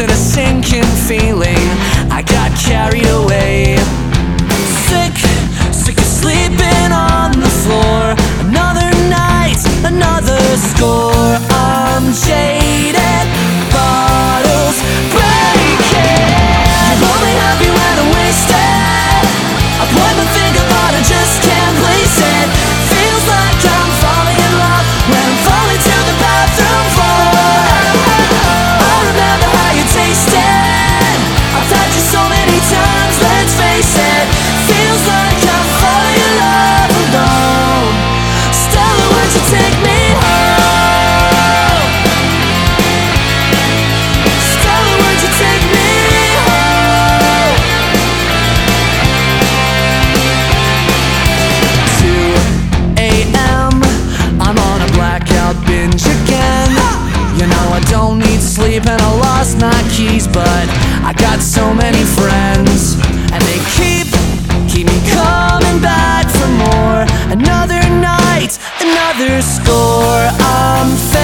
to the sinking feeling. I got carried away. Sick, sick of sleeping on the floor. Another night, another score. I'm jaded. I got so many friends, and they keep, keep me coming back for more. Another night, another score. I'm.